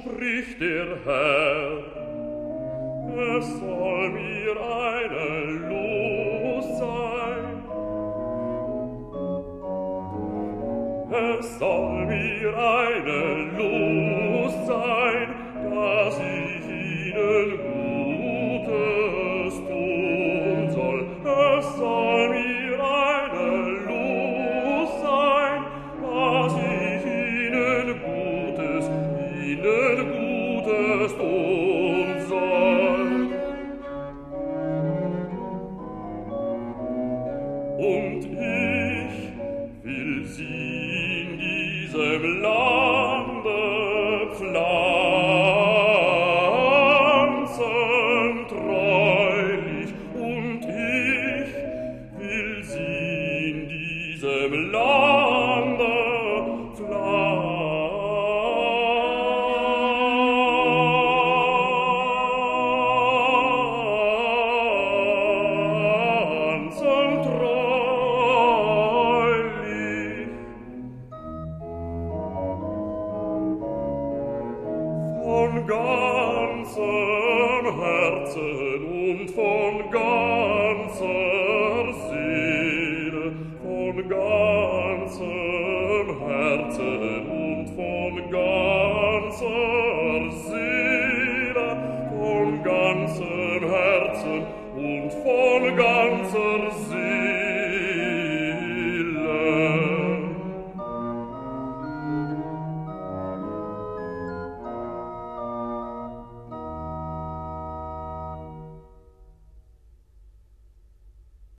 spricht der Herr, es soll mir eine Los sein. Es soll mir eine Los sein. und ich will sie in diesem Lande pflanzen treulich. Und ich will sie in diesem Lande von ganzem Herzen und von ganzer Seele, von ganzem Herzen und von ganzer Seele, von ganzem Herzen und von ganzer Seele.